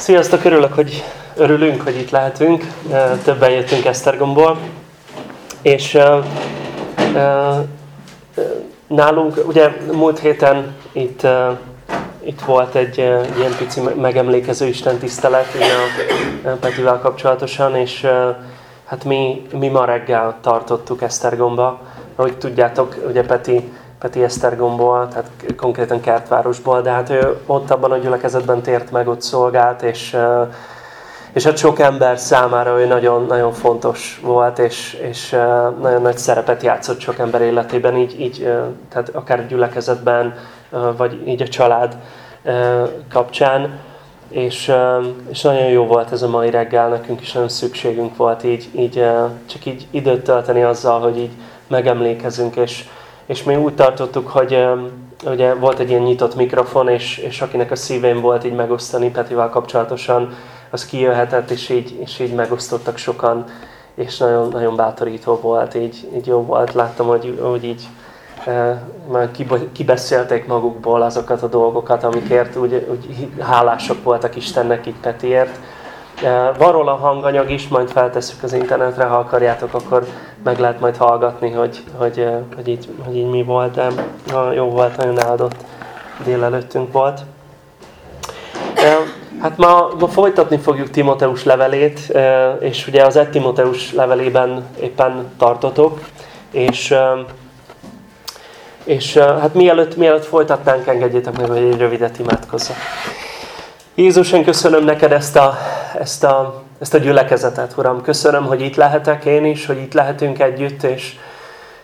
Sziasztok, örülök, hogy örülünk, hogy itt lehetünk. Többen jöttünk Esztergomból. És uh, uh, nálunk, ugye múlt héten itt, uh, itt volt egy ilyen pici megemlékező Isten tisztelet a Petivel kapcsolatosan, és hát mi, mi ma reggel tartottuk Esztergomba. Ahogy tudjátok, ugye Peti Peti Esztergomból, tehát konkrétan Kertvárosból, de hát ő ott abban a gyülekezetben tért meg, ott szolgált, és, és hát sok ember számára ő nagyon, nagyon fontos volt, és, és nagyon nagy szerepet játszott sok ember életében, így, így tehát akár gyülekezetben, vagy így a család kapcsán. És, és nagyon jó volt ez a mai reggel, nekünk is nagyon szükségünk volt így, így csak így időt tölteni azzal, hogy így megemlékezünk, és, és mi úgy tartottuk, hogy ugye volt egy ilyen nyitott mikrofon, és, és akinek a szívén volt így megosztani Petivel kapcsolatosan, az kijöhetett, és így, és így megosztottak sokan, és nagyon, nagyon bátorító volt, így, így jó volt. Láttam, hogy, hogy így e, már kibeszélték magukból azokat a dolgokat, amikért úgy, úgy hálások voltak Istennek így Petiért. Van róla hanganyag is, majd feltesszük az internetre, ha akarjátok, akkor meg lehet majd hallgatni, hogy, hogy, hogy, így, hogy így mi volt, de jó volt, nagyon áldott délelőttünk volt. Hát ma, ma folytatni fogjuk Timoteus levelét, és ugye az 1 Timoteus levelében éppen tartotok, és, és hát mielőtt, mielőtt folytatnánk, engedjétek meg, hogy egy rövidet imádkozzak. Jézus, én köszönöm neked ezt a, ezt a, ezt a gyülekezetet, Uram. Köszönöm, hogy itt lehetek én is, hogy itt lehetünk együtt, és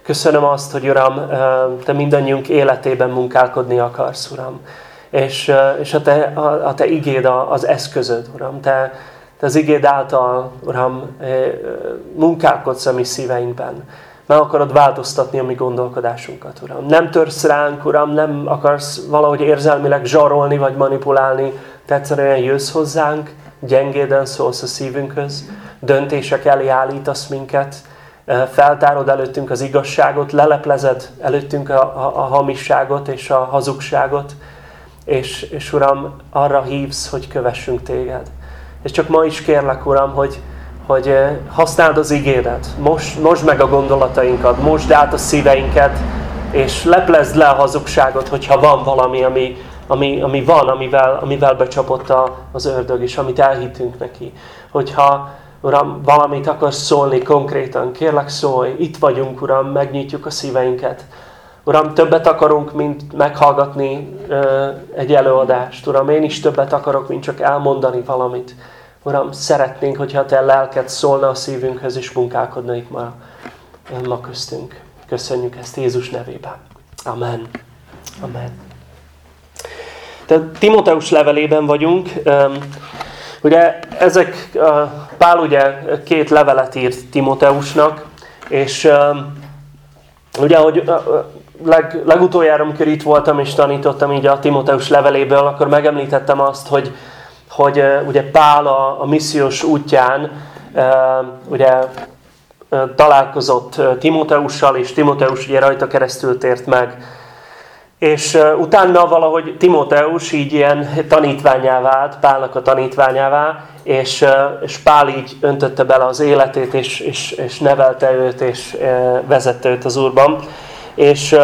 köszönöm azt, hogy Uram, Te mindannyiunk életében munkálkodni akarsz, Uram. És, és a, te, a, a Te igéd az eszközöd, Uram. Te, te az igéd által, Uram, munkálkodsz a mi szíveinkben. Meg akarod változtatni a mi gondolkodásunkat, Uram. Nem törsz ránk, Uram, nem akarsz valahogy érzelmileg zsarolni vagy manipulálni, te egyszerűen jössz hozzánk, gyengéden szólsz a szívünkhöz, döntések elé állítasz minket, feltárod előttünk az igazságot, leleplezed előttünk a, a, a hamisságot és a hazugságot, és, és Uram, arra hívsz, hogy kövessünk téged. És csak ma is kérlek, Uram, hogy, hogy használd az igédet, most, most meg a gondolatainkat, most át a szíveinket, és leplezd le a hazugságot, hogyha van valami, ami, ami, ami van, amivel, amivel becsapott a, az ördög, és amit elhittünk neki. Hogyha, Uram, valamit akarsz szólni konkrétan, kérlek szólj, itt vagyunk, Uram, megnyitjuk a szíveinket. Uram, többet akarunk, mint meghallgatni uh, egy előadást. Uram, én is többet akarok, mint csak elmondani valamit. Uram, szeretnénk, hogyha Te lelket szólna a szívünkhöz, és munkálkodna itt ma, ma köztünk. Köszönjük ezt Jézus nevében. Amen. Amen. Tehát Timoteus levelében vagyunk. Ugye ezek, Pál ugye két levelet írt Timoteusnak, és ugye, hogy leg, legutoljára, amikor itt voltam és tanítottam így a Timoteus leveléből, akkor megemlítettem azt, hogy, hogy ugye Pál a, a missziós útján ugye találkozott Timoteussal, és Timoteus ugye rajta keresztül tért meg és utána valahogy Timóteus így ilyen tanítványá vált, Pálnak a tanítványává, és, és Pál így öntötte bele az életét, és, és, és nevelte őt, és vezette őt az Úrban. És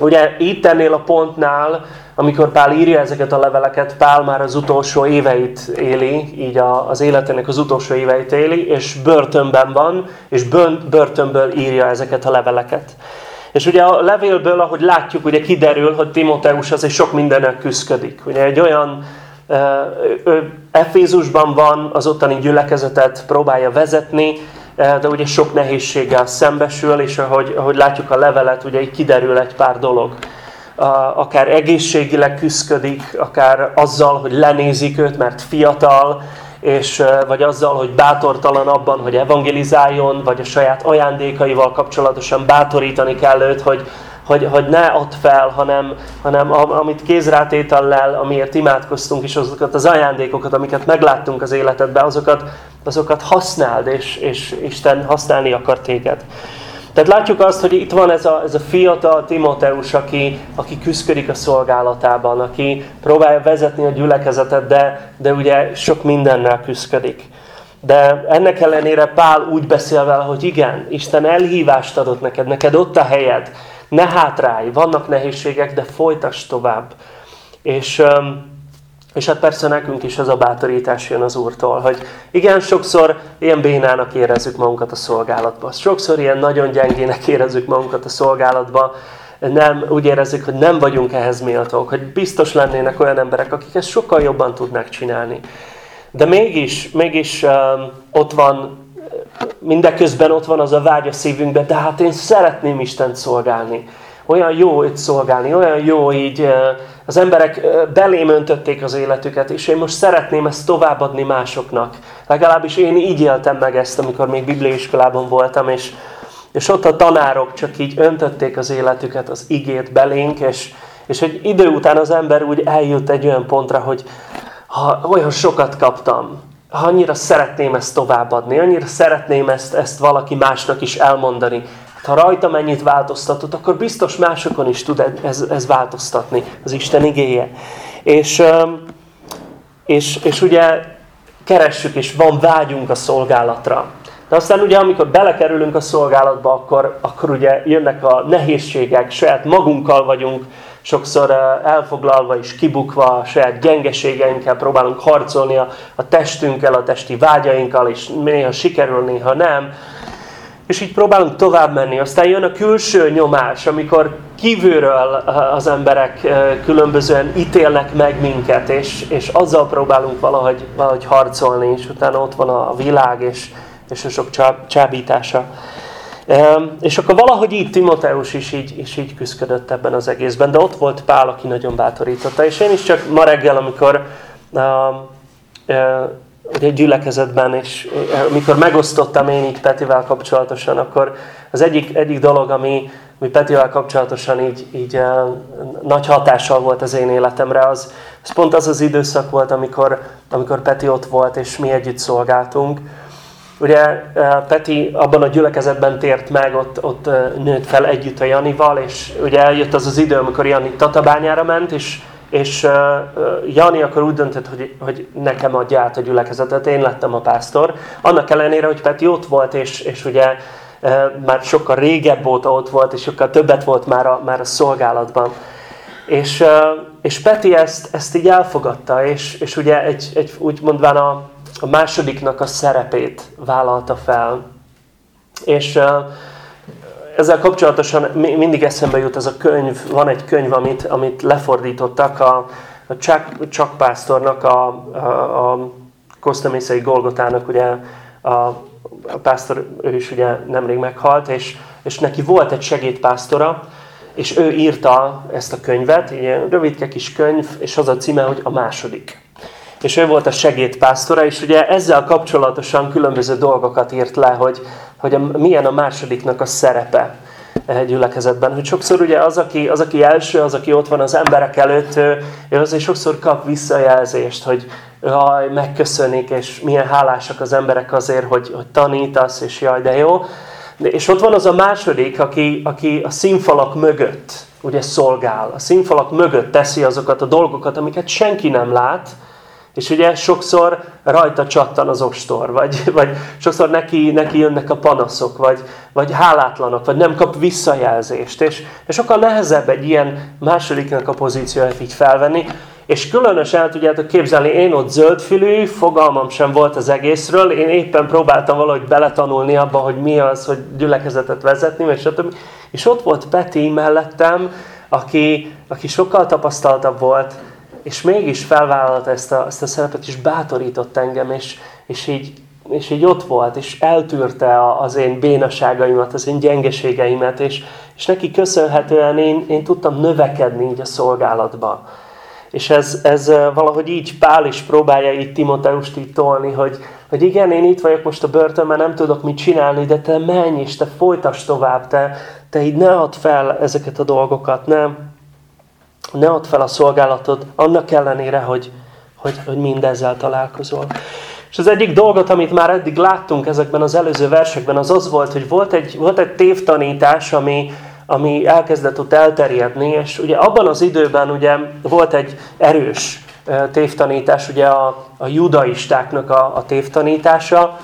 ugye itt ennél a pontnál, amikor Pál írja ezeket a leveleket, Pál már az utolsó éveit éli, így az életének az utolsó éveit éli, és börtönben van, és börtönből írja ezeket a leveleket. És ugye a levélből, ahogy látjuk, ugye kiderül, hogy Timoteus azért sok mindennel küzdik. Ugye egy olyan ő Efézusban van, az ottani gyülekezetet próbálja vezetni, de ugye sok nehézséggel szembesül, és ahogy, ahogy látjuk a levelet, ugye így kiderül egy pár dolog. Akár egészségileg küzdik, akár azzal, hogy lenézik őt, mert fiatal, és, vagy azzal, hogy bátortalan abban, hogy evangelizáljon, vagy a saját ajándékaival kapcsolatosan bátorítani kell őt, hogy, hogy, hogy ne add fel, hanem, hanem amit kézrátétellel, amiért imádkoztunk, és azokat az ajándékokat, amiket megláttunk az életedben, azokat, azokat használd, és, és Isten használni akar téged. Tehát látjuk azt, hogy itt van ez a, ez a fiatal Timoteus, aki, aki küzdik a szolgálatában, aki próbálja vezetni a gyülekezetet, de, de ugye sok mindennel küzdik. De ennek ellenére Pál úgy beszél vele, hogy igen, Isten elhívást adott neked, neked ott a helyed, ne hátrálj, vannak nehézségek, de folytass tovább. És, és hát persze nekünk is ez a bátorítás jön az Úrtól, hogy igen, sokszor ilyen bénának érezzük magunkat a szolgálatba. Sokszor ilyen nagyon gyengének érezzük magunkat a szolgálatba. Nem, úgy érezzük, hogy nem vagyunk ehhez méltók, hogy biztos lennének olyan emberek, akik ezt sokkal jobban tudnak csinálni. De mégis, mégis um, ott van, mindeközben ott van az a vágy a szívünkben, de hát én szeretném Istent szolgálni. Olyan jó itt szolgálni, olyan jó így, az emberek belém öntötték az életüket, és én most szeretném ezt továbbadni másoknak. Legalábbis én így éltem meg ezt, amikor még bibliaiskolában voltam, és, és ott a tanárok csak így öntötték az életüket, az igét belénk, és, és egy idő után az ember úgy eljut egy olyan pontra, hogy ha olyan sokat kaptam, ha annyira szeretném ezt továbbadni, annyira szeretném ezt, ezt valaki másnak is elmondani, hát ha rajtam ennyit változtatott, akkor biztos másokon is tud ez, ez változtatni, az Isten igéje. És, és, és ugye keressük, és van vágyunk a szolgálatra. De aztán ugye, amikor belekerülünk a szolgálatba, akkor, akkor ugye jönnek a nehézségek, saját magunkkal vagyunk sokszor elfoglalva és kibukva a saját gyengeségeinkkel próbálunk harcolni a, a testünkkel, a testi vágyainkkal, és néha sikerül, néha nem. És így próbálunk tovább menni. Aztán jön a külső nyomás, amikor kívülről az emberek különbözően ítélnek meg minket, és, és azzal próbálunk valahogy, valahogy harcolni, és utána ott van a világ, és, és a sok csábítása. És akkor valahogy így Timoteus is így, is így küzdött ebben az egészben, de ott volt Pál, aki nagyon bátorította. És én is csak ma reggel, amikor egy gyülekezetben, és amikor megosztottam én így Petivel kapcsolatosan, akkor az egyik, egyik dolog, ami, ami Petivel kapcsolatosan így, így uh, nagy hatással volt az én életemre, az, az pont az az időszak volt, amikor, amikor Peti ott volt, és mi együtt szolgáltunk. Ugye Peti abban a gyülekezetben tért meg, ott, ott nőtt fel együtt a Janival, és ugye eljött az az idő, amikor Jani Tatabányára ment, és, és Jani akkor úgy döntött, hogy, hogy nekem adja át a gyülekezetet, én lettem a pásztor. Annak ellenére, hogy Peti ott volt, és, és ugye már sokkal régebb óta ott volt, és sokkal többet volt már a, már a szolgálatban. És, és Peti ezt, ezt így elfogadta, és, és ugye egy, egy úgy mondván a, a másodiknak a szerepét vállalta fel. És ezzel kapcsolatosan mindig eszembe jut ez a könyv, van egy könyv, amit, amit lefordítottak a, a Chuck, Chuck Pásztornak, a, a, a Kosztamészei Golgotának, ugye a, a pásztor, ő is ugye nemrég meghalt, és, és neki volt egy segédpásztora, és ő írta ezt a könyvet, egy rövidke kis könyv, és az a címe, hogy a második. És ő volt a segédpásztora, és ugye ezzel kapcsolatosan különböző dolgokat írt le, hogy, hogy a, milyen a másodiknak a szerepe egy gyülekezetben. Hogy sokszor ugye az aki, az, aki első, az, aki ott van az emberek előtt, ő azért sokszor kap visszajelzést, hogy jaj, megköszönik, és milyen hálásak az emberek azért, hogy, hogy tanítasz, és jaj, de jó. És ott van az a második, aki, aki a színfalak mögött ugye szolgál. A színfalak mögött teszi azokat a dolgokat, amiket senki nem lát, és ugye sokszor rajta csattan az ostor, vagy, vagy sokszor neki, neki jönnek a panaszok, vagy, vagy hálátlanok, vagy nem kap visszajelzést. És, és sokkal nehezebb egy ilyen másodiknak a pozícióját így felvenni, és különösen el tudjátok képzelni, én ott zöldfülű, fogalmam sem volt az egészről, én éppen próbáltam valahogy beletanulni abba, hogy mi az, hogy gyülekezetet vezetni, és, stb. és ott volt Peti mellettem, aki, aki sokkal tapasztaltabb volt, és mégis felvállalta ezt a, ezt a szerepet, és bátorított engem, és, és, így, és így ott volt, és eltűrte az én bénaságaimat, az én gyengeségeimet, és, és neki köszönhetően én, én tudtam növekedni így a szolgálatba. És ez, ez valahogy így Pál is próbálja így Timoteust így tolni, hogy, hogy igen, én itt vagyok most a börtönben, nem tudok mit csinálni, de te menj, és te folytasd tovább, te, te így ne add fel ezeket a dolgokat, nem? Ne add fel a szolgálatod, annak ellenére, hogy, hogy, hogy mindezzel találkozol. És az egyik dolgot, amit már eddig láttunk ezekben az előző versekben, az az volt, hogy volt egy, volt egy tévtanítás, ami, ami elkezdett ott elterjedni, és ugye abban az időben ugye volt egy erős tévtanítás, ugye a, a judaistáknak a, a tévtanítása,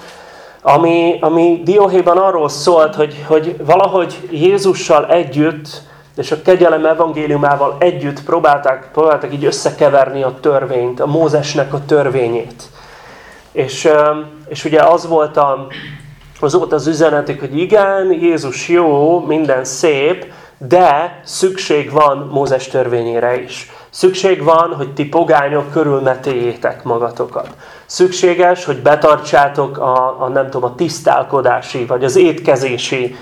ami, ami Dióhéjban arról szólt, hogy, hogy valahogy Jézussal együtt, és a kegyelem evangéliumával együtt próbálták, próbálták így összekeverni a törvényt, a Mózesnek a törvényét. És, és ugye az volt, a, az volt az üzenetük, hogy igen, Jézus jó, minden szép, de szükség van Mózes törvényére is. Szükség van, hogy ti pogányok körülmetéljétek magatokat. Szükséges, hogy betartsátok a, a, nem tudom, a tisztálkodási, vagy az étkezési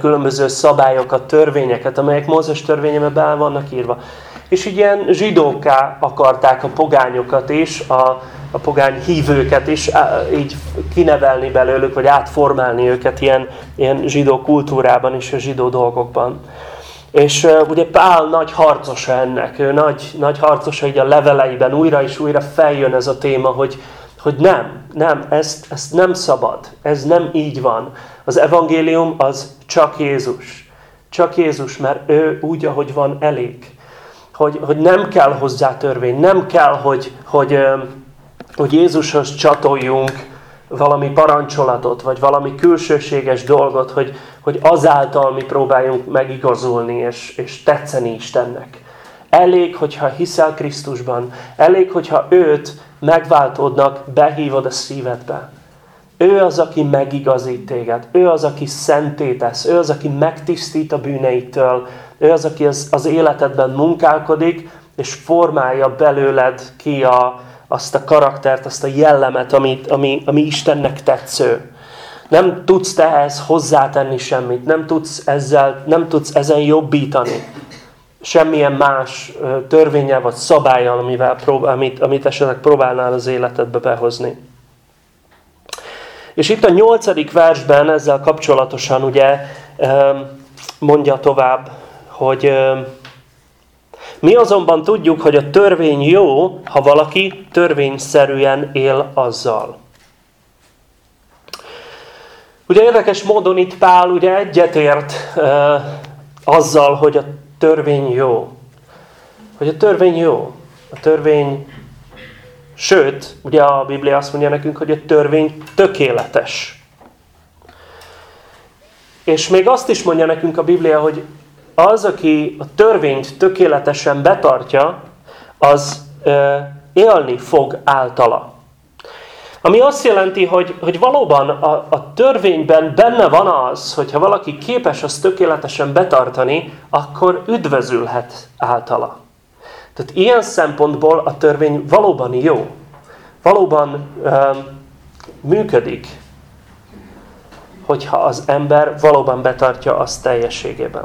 különböző szabályokat, törvényeket, amelyek Mózes törvényében be vannak írva. És így ilyen zsidóká akarták a pogányokat is, a, a pogány hívőket is így kinevelni belőlük, vagy átformálni őket ilyen, ilyen zsidó kultúrában és a zsidó dolgokban. És uh, ugye Pál nagy harcosa ennek, ő nagy, nagy harcosa így a leveleiben újra és újra feljön ez a téma, hogy, hogy nem, nem, ezt, ezt nem szabad, ez nem így van. Az evangélium az csak Jézus. Csak Jézus, mert ő úgy, ahogy van, elég. Hogy, hogy nem kell hozzá törvény, nem kell, hogy, hogy, hogy Jézushoz csatoljunk valami parancsolatot, vagy valami külsőséges dolgot, hogy, hogy azáltal mi próbáljunk megigazulni és, és tetszeni Istennek. Elég, hogyha hiszel Krisztusban, elég, hogyha őt megváltódnak, behívod a szívedbe. Ő az, aki megigazít téged. Ő az, aki szentétesz. Ő az, aki megtisztít a bűneitől. Ő az, aki az, az életedben munkálkodik, és formálja belőled ki a, azt a karaktert, azt a jellemet, amit, ami, ami Istennek tetsző. Nem tudsz te ehhez hozzátenni semmit, nem tudsz, ezzel, nem tudsz ezen jobbítani. Semmilyen más törvényel vagy szabályal, amivel amit, amit esetleg próbálnál az életedbe behozni. És itt a nyolcadik versben ezzel kapcsolatosan ugye mondja tovább, hogy mi azonban tudjuk, hogy a törvény jó, ha valaki törvényszerűen él azzal. Ugye érdekes módon itt Pál ugye egyetért e, azzal, hogy a törvény jó. Hogy a törvény jó. A törvény, sőt, ugye a Biblia azt mondja nekünk, hogy a törvény tökéletes. És még azt is mondja nekünk a Biblia, hogy az, aki a törvényt tökéletesen betartja, az ö, élni fog általa. Ami azt jelenti, hogy, hogy valóban a, a törvényben benne van az, hogyha valaki képes azt tökéletesen betartani, akkor üdvözülhet általa. Tehát ilyen szempontból a törvény valóban jó. Valóban ö, működik, hogyha az ember valóban betartja azt teljességében.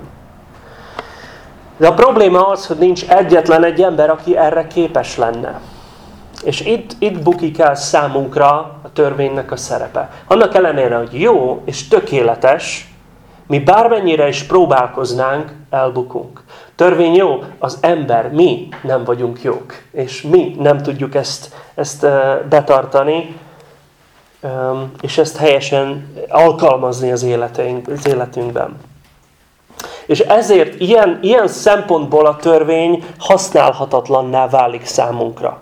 De a probléma az, hogy nincs egyetlen egy ember, aki erre képes lenne. És itt, itt bukik el számunkra a törvénynek a szerepe. Annak ellenére, hogy jó és tökéletes, mi bármennyire is próbálkoznánk, elbukunk. Törvény jó, az ember, mi nem vagyunk jók. És mi nem tudjuk ezt, ezt betartani, és ezt helyesen alkalmazni az, az életünkben. És ezért ilyen, ilyen szempontból a törvény használhatatlanná válik számunkra.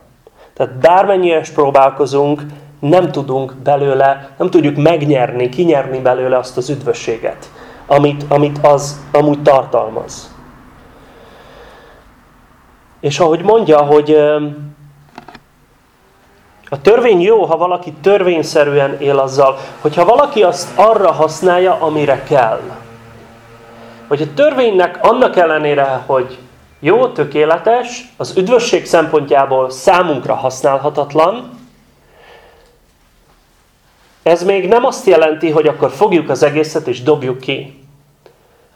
Tehát bármennyire is próbálkozunk, nem tudunk belőle, nem tudjuk megnyerni, kinyerni belőle azt az üdvösséget, amit, amit az amúgy tartalmaz. És ahogy mondja, hogy a törvény jó, ha valaki törvényszerűen él azzal, hogyha valaki azt arra használja, amire kell hogy a törvénynek annak ellenére, hogy jó, tökéletes, az üdvösség szempontjából számunkra használhatatlan, ez még nem azt jelenti, hogy akkor fogjuk az egészet és dobjuk ki,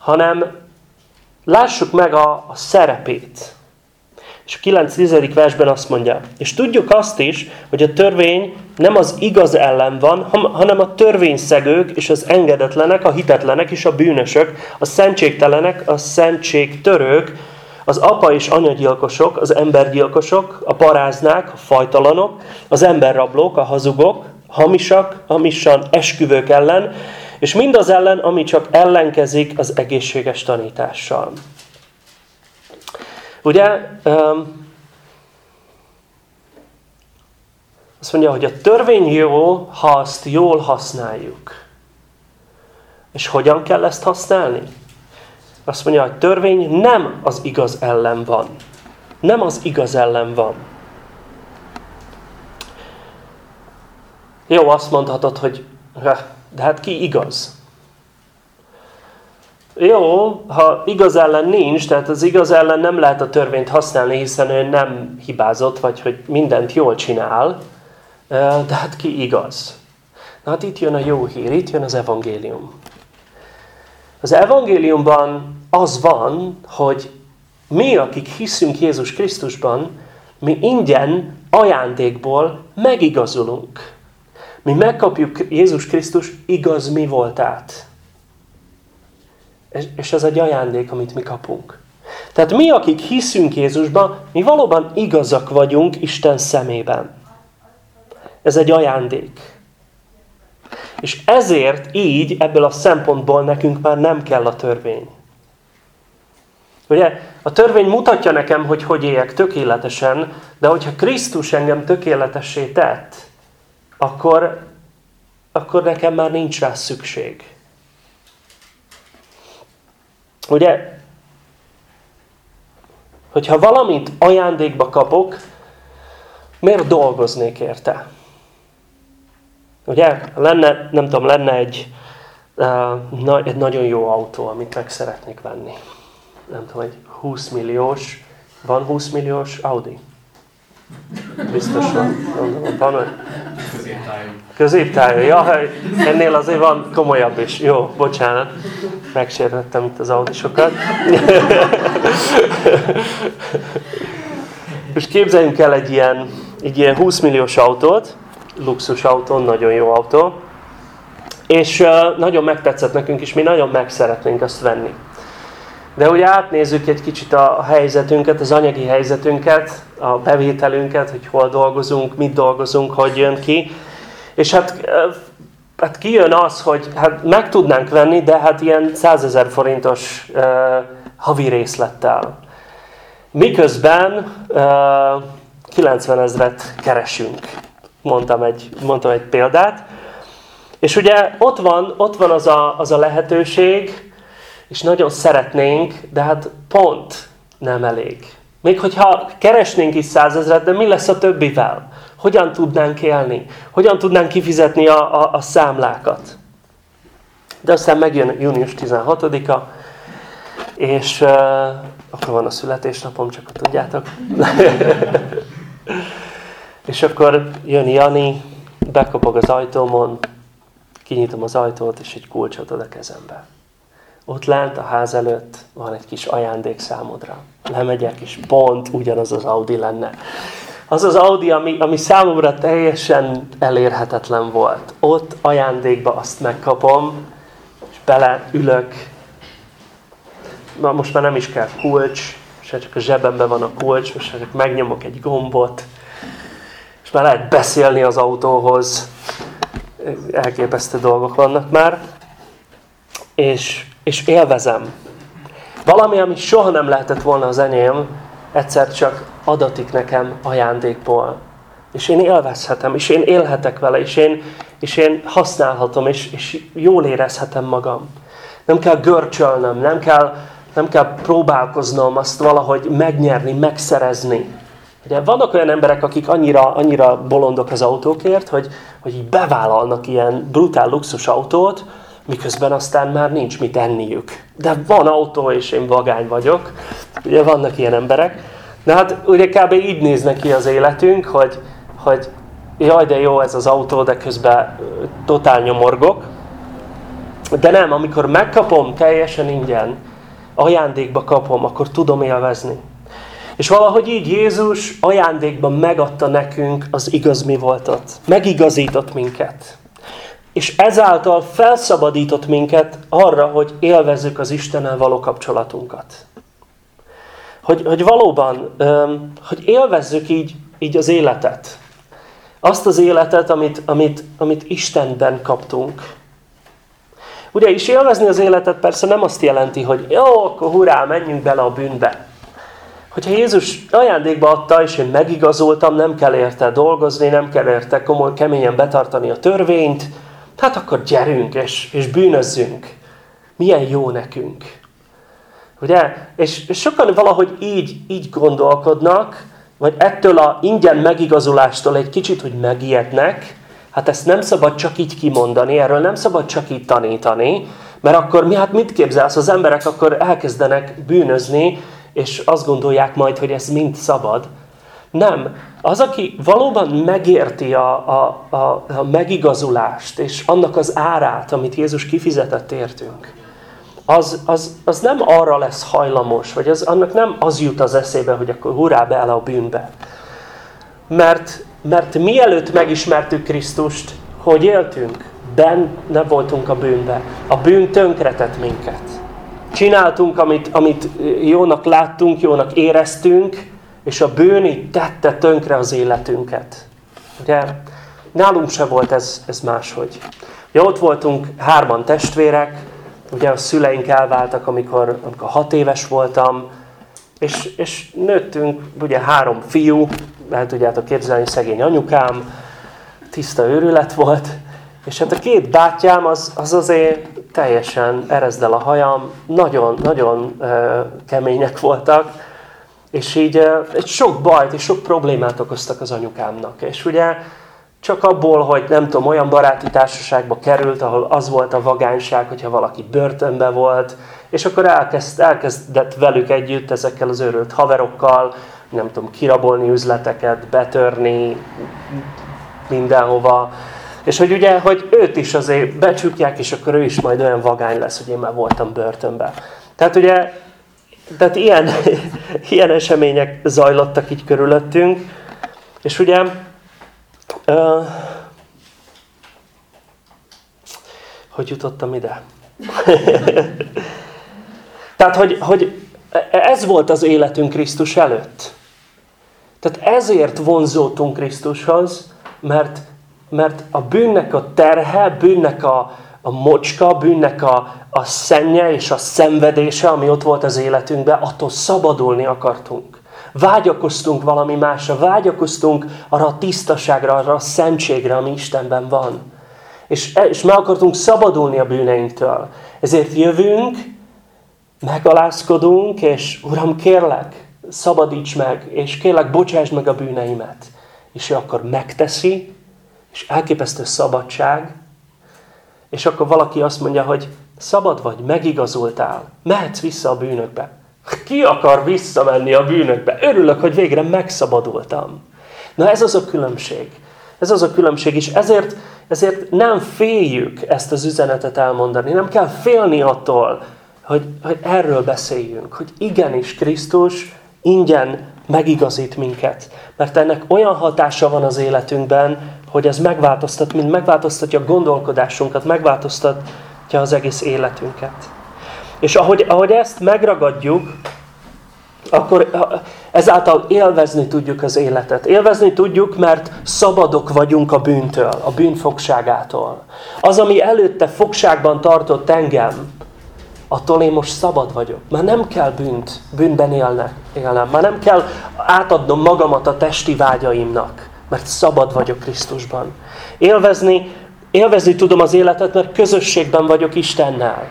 hanem lássuk meg a, a szerepét. És a 9-10. versben azt mondja, és tudjuk azt is, hogy a törvény nem az igaz ellen van, hanem a törvényszegők és az engedetlenek, a hitetlenek és a bűnösök, a szentségtelenek, a szentségtörők, az apa és anyagyilkosok, az embergyilkosok, a paráznák, a fajtalanok, az emberrablók, a hazugok, hamisak, hamisan esküvők ellen, és mindaz ellen, ami csak ellenkezik az egészséges tanítással. Ugye, azt mondja, hogy a törvény jó, ha azt jól használjuk. És hogyan kell ezt használni? Azt mondja, hogy törvény nem az igaz ellen van. Nem az igaz ellen van. Jó, azt mondhatod, hogy de hát ki igaz? Jó, ha igaz ellen nincs, tehát az igaz ellen nem lehet a törvényt használni, hiszen ő nem hibázott, vagy hogy mindent jól csinál, de hát ki igaz? Na hát itt jön a jó hír, itt jön az evangélium. Az evangéliumban az van, hogy mi, akik hiszünk Jézus Krisztusban, mi ingyen ajándékból megigazulunk. Mi megkapjuk Jézus Krisztus igaz mi voltát. És ez egy ajándék, amit mi kapunk. Tehát mi, akik hiszünk Jézusban, mi valóban igazak vagyunk Isten szemében. Ez egy ajándék. És ezért így, ebből a szempontból nekünk már nem kell a törvény. Ugye, a törvény mutatja nekem, hogy hogy éljek tökéletesen, de hogyha Krisztus engem tökéletessé tett, akkor, akkor nekem már nincs rá szükség. Ugye, hogyha valamit ajándékba kapok, miért dolgoznék érte? Ugye, lenne, nem tudom, lenne egy, uh, egy nagyon jó autó, amit meg szeretnék venni. Nem tudom, egy 20 milliós, van 20 milliós Audi? Biztos van. van hogy... Középtájú. Középtájú. Ja, ennél azért van komolyabb is. Jó, bocsánat. Megsértettem itt az audisokat. És képzeljünk el egy ilyen, egy ilyen 20 milliós autót, luxus autó, nagyon jó autó, és uh, nagyon megtetszett nekünk, és mi nagyon meg szeretnénk azt venni. De ugye átnézzük egy kicsit a helyzetünket, az anyagi helyzetünket, a bevételünket, hogy hol dolgozunk, mit dolgozunk, hogy jön ki. És hát, hát kijön az, hogy hát meg tudnánk venni, de hát ilyen 100 ezer forintos uh, havi részlettel. Miközben uh, 90 ezret keresünk. Mondtam egy, mondtam egy példát. És ugye ott van, ott van az, a, az a lehetőség, és nagyon szeretnénk, de hát pont nem elég. Még hogyha keresnénk is százezret, de mi lesz a többivel? Hogyan tudnánk élni? Hogyan tudnánk kifizetni a, a, a számlákat? De aztán megjön június 16-a, és uh, akkor van a születésnapom, csak hogy tudjátok. és akkor jön Jani, bekopog az ajtómon, kinyitom az ajtót, és egy kulcsot ad a kezembe. Ott lent a ház előtt van egy kis ajándék számodra. Lemegyek, és pont ugyanaz az Audi lenne. Az az Audi, ami, ami számomra teljesen elérhetetlen volt. Ott ajándékba azt megkapom, és beleülök. Na, most már nem is kell kulcs, se csak a zsebemben van a kulcs, most csak megnyomok egy gombot, és már lehet beszélni az autóhoz. Elképesztő dolgok vannak már. És és élvezem. Valami, ami soha nem lehetett volna az enyém, egyszer csak adatik nekem ajándékból. És én élvezhetem, és én élhetek vele, és én, és én használhatom, és, és jól érezhetem magam. Nem kell görcsölnöm, nem kell, nem kell próbálkoznom azt valahogy megnyerni, megszerezni. Ugye vannak olyan emberek, akik annyira, annyira bolondok az autókért, hogy, hogy így bevállalnak ilyen brutál luxus autót, miközben aztán már nincs mit enniük. De van autó, és én vagány vagyok. Ugye vannak ilyen emberek. De hát ugye kb. így néz neki az életünk, hogy, hogy jaj, de jó ez az autó, de közben totál nyomorgok. De nem, amikor megkapom teljesen ingyen, ajándékba kapom, akkor tudom élvezni. És valahogy így Jézus ajándékban megadta nekünk az igaz mi voltat. Megigazított minket. És ezáltal felszabadított minket arra, hogy élvezzük az Istennel való kapcsolatunkat. Hogy, hogy valóban, hogy élvezzük így, így az életet. Azt az életet, amit, amit, amit Istenben kaptunk. Ugye, is élvezni az életet persze nem azt jelenti, hogy jó, akkor hurrá, menjünk bele a bűnbe. Hogyha Jézus ajándékba adta, és én megigazoltam, nem kell érte dolgozni, nem kell érte komoly, keményen betartani a törvényt, hát akkor gyerünk, és, és bűnözzünk. Milyen jó nekünk. Ugye? És sokan valahogy így, így gondolkodnak, vagy ettől a ingyen megigazulástól egy kicsit, hogy megijednek, hát ezt nem szabad csak így kimondani, erről nem szabad csak így tanítani, mert akkor mi, hát mit képzelsz? Az emberek akkor elkezdenek bűnözni, és azt gondolják majd, hogy ez mind szabad. Nem. Az, aki valóban megérti a, a, a, a megigazulást, és annak az árát, amit Jézus kifizetett értünk, az, az, az nem arra lesz hajlamos, vagy az, annak nem az jut az eszébe, hogy akkor hurrá be el a bűnbe. Mert, mert mielőtt megismertük Krisztust, hogy éltünk, benne voltunk a bűnbe. A bűn tönkretett minket. Csináltunk, amit, amit jónak láttunk, jónak éreztünk, és a bűn így tette tönkre az életünket. Ugye? Nálunk se volt ez, ez máshogy. Ugye ott voltunk hárman testvérek, ugye a szüleink elváltak, amikor, amikor hat éves voltam, és, és nőttünk, ugye három fiú, el tudjátok képzelni, szegény anyukám, tiszta őrület volt, és hát a két bátyám az, az azért teljesen erezdel a hajam, nagyon-nagyon kemények voltak, és így egy sok bajt és sok problémát okoztak az anyukámnak. És ugye csak abból, hogy nem tudom, olyan baráti társaságba került, ahol az volt a vagányság, hogyha valaki börtönbe volt, és akkor elkezd, elkezdett velük együtt ezekkel az őrült haverokkal, nem tudom, kirabolni üzleteket, betörni mindenhova. És hogy ugye, hogy őt is azért becsukják, és akkor ő is majd olyan vagány lesz, hogy én már voltam börtönben. Tehát ugye, tehát ilyen, ilyen események zajlottak így körülöttünk, és ugye, uh, hogy jutottam ide? Tehát, hogy, hogy ez volt az életünk Krisztus előtt. Tehát ezért vonzódtunk Krisztushoz, mert, mert a bűnnek a terhe, bűnnek a, a mocska, bűnnek a, a szennye és a szenvedése, ami ott volt az életünkben, attól szabadulni akartunk. Vágyakoztunk valami másra, vágyakoztunk arra a tisztaságra, arra a szentségre, ami Istenben van. És, és meg akartunk szabadulni a bűneinktől. Ezért jövünk, megalázkodunk, és Uram, kérlek, szabadíts meg, és kérlek, bocsáss meg a bűneimet. És ő akkor megteszi, és elképesztő szabadság, és akkor valaki azt mondja, hogy szabad vagy, megigazoltál, mehetsz vissza a bűnökbe. Ki akar visszamenni a bűnökbe? Örülök, hogy végre megszabadultam. Na ez az a különbség. Ez az a különbség, és ezért, ezért nem féljük ezt az üzenetet elmondani. Nem kell félni attól, hogy, hogy erről beszéljünk, hogy igenis Krisztus ingyen megigazít minket. Mert ennek olyan hatása van az életünkben, hogy ez megváltoztat, mint megváltoztatja a gondolkodásunkat, megváltoztatja az egész életünket. És ahogy, ahogy ezt megragadjuk, akkor ezáltal élvezni tudjuk az életet. Élvezni tudjuk, mert szabadok vagyunk a bűntől, a bűnfogságától. Az, ami előtte fogságban tartott engem, attól én most szabad vagyok. Már nem kell bűnt, bűnben élnek, élnem. Már nem kell átadnom magamat a testi vágyaimnak, mert szabad vagyok Krisztusban. Élvezni, élvezni tudom az életet, mert közösségben vagyok Istennel.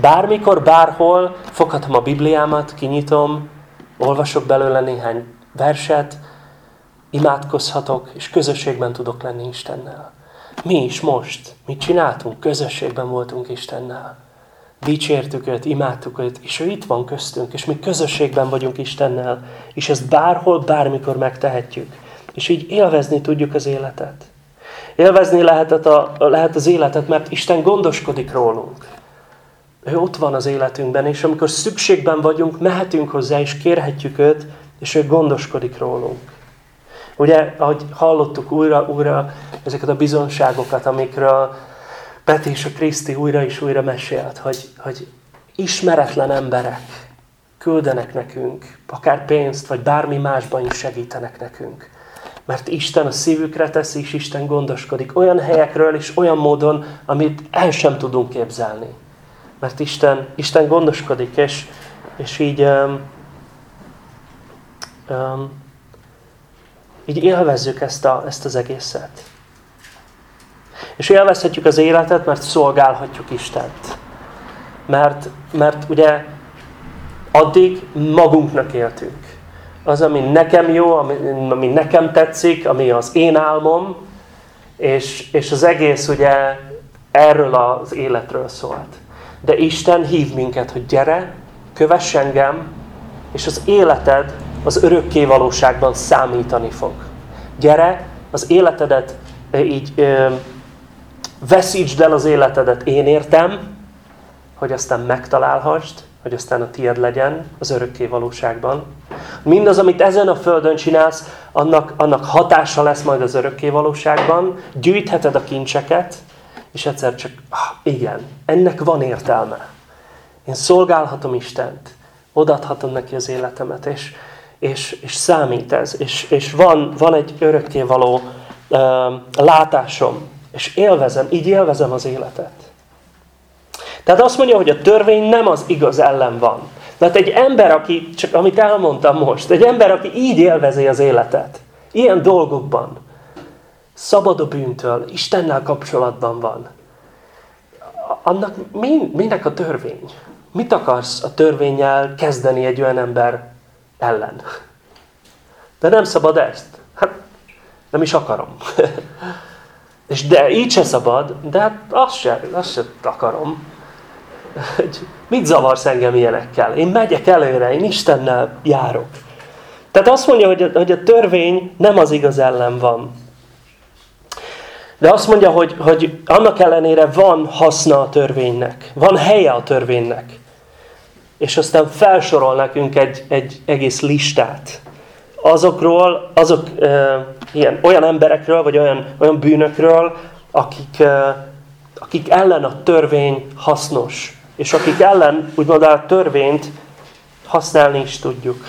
Bármikor, bárhol foghatom a Bibliámat, kinyitom, olvasok belőle néhány verset, imádkozhatok, és közösségben tudok lenni Istennel. Mi is most, mit csináltunk? Közösségben voltunk Istennel dicsértük őt, imádtuk őt, és ő itt van köztünk, és mi közösségben vagyunk Istennel, és ezt bárhol, bármikor megtehetjük. És így élvezni tudjuk az életet. Élvezni lehetett a, lehet az életet, mert Isten gondoskodik rólunk. Ő ott van az életünkben, és amikor szükségben vagyunk, mehetünk hozzá, és kérhetjük őt, és ő gondoskodik rólunk. Ugye, ahogy hallottuk újra, újra ezeket a bizonságokat, amikről Peti és a Kriszti újra és újra mesélt, hogy, hogy ismeretlen emberek küldenek nekünk, akár pénzt, vagy bármi másban is segítenek nekünk. Mert Isten a szívükre teszi, és Isten gondoskodik olyan helyekről és olyan módon, amit el sem tudunk képzelni. Mert Isten, Isten gondoskodik, és, és így, um, um, így élvezzük ezt, a, ezt az egészet. És élvezhetjük az életet, mert szolgálhatjuk Istent. Mert, mert ugye addig magunknak éltünk. Az, ami nekem jó, ami, ami nekem tetszik, ami az én álmom, és, és az egész ugye erről az életről szólt. De Isten hív minket, hogy gyere, kövess engem, és az életed az örökké valóságban számítani fog. Gyere, az életedet így ö, veszítsd el az életedet én értem, hogy aztán megtalálhassd, hogy aztán a tied legyen az örökké valóságban. Mindaz, amit ezen a földön csinálsz, annak, annak hatása lesz majd az örökké valóságban. Gyűjtheted a kincseket, és egyszer csak, ah, igen, ennek van értelme. Én szolgálhatom Istent, odaadhatom neki az életemet, és, és, és számít ez, és, és van, van egy örökkévaló uh, látásom, és élvezem, így élvezem az életet. Tehát azt mondja, hogy a törvény nem az igaz ellen van. Tehát egy ember, aki, csak amit elmondtam most, egy ember, aki így élvezi az életet, ilyen dolgokban, szabad a bűntől, Istennel kapcsolatban van, annak min, minek a törvény? Mit akarsz a törvényel kezdeni egy olyan ember ellen? De nem szabad ezt. Hát nem is akarom. És de így se szabad, de hát azt se, azt se akarom. Mit zavarsz engem ilyenekkel? Én megyek előre, én Istennel járok. Tehát azt mondja, hogy a, hogy a törvény nem az igaz ellen van. De azt mondja, hogy, hogy annak ellenére van haszna a törvénynek. Van helye a törvénynek. És aztán felsorol nekünk egy, egy egész listát. Azokról, azok e, ilyen, olyan emberekről, vagy olyan, olyan bűnökről, akik, e, akik ellen a törvény hasznos. És akik ellen, úgymond a törvényt használni is tudjuk.